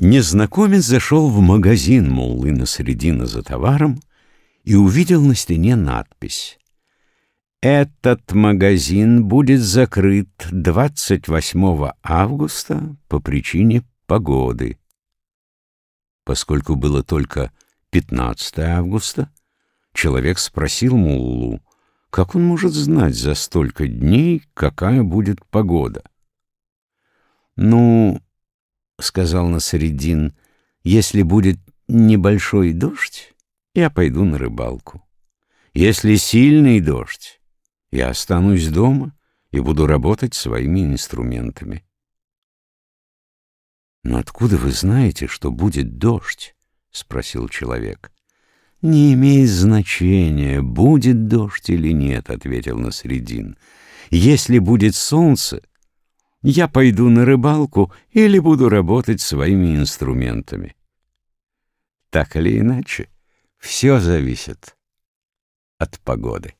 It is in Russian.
Незнакомец зашел в магазин Муллы на средина за товаром и увидел на стене надпись «Этот магазин будет закрыт 28 августа по причине погоды». Поскольку было только 15 августа, человек спросил Муллу, как он может знать за столько дней, какая будет погода. «Ну, — сказал Насреддин, — если будет небольшой дождь, я пойду на рыбалку. Если сильный дождь, я останусь дома и буду работать своими инструментами. «Но откуда вы знаете, что будет дождь?» — спросил человек. «Не имеет значения, будет дождь или нет», — ответил Насреддин. «Если будет солнце, я пойду на рыбалку или буду работать своими инструментами. Так или иначе, все зависит от погоды.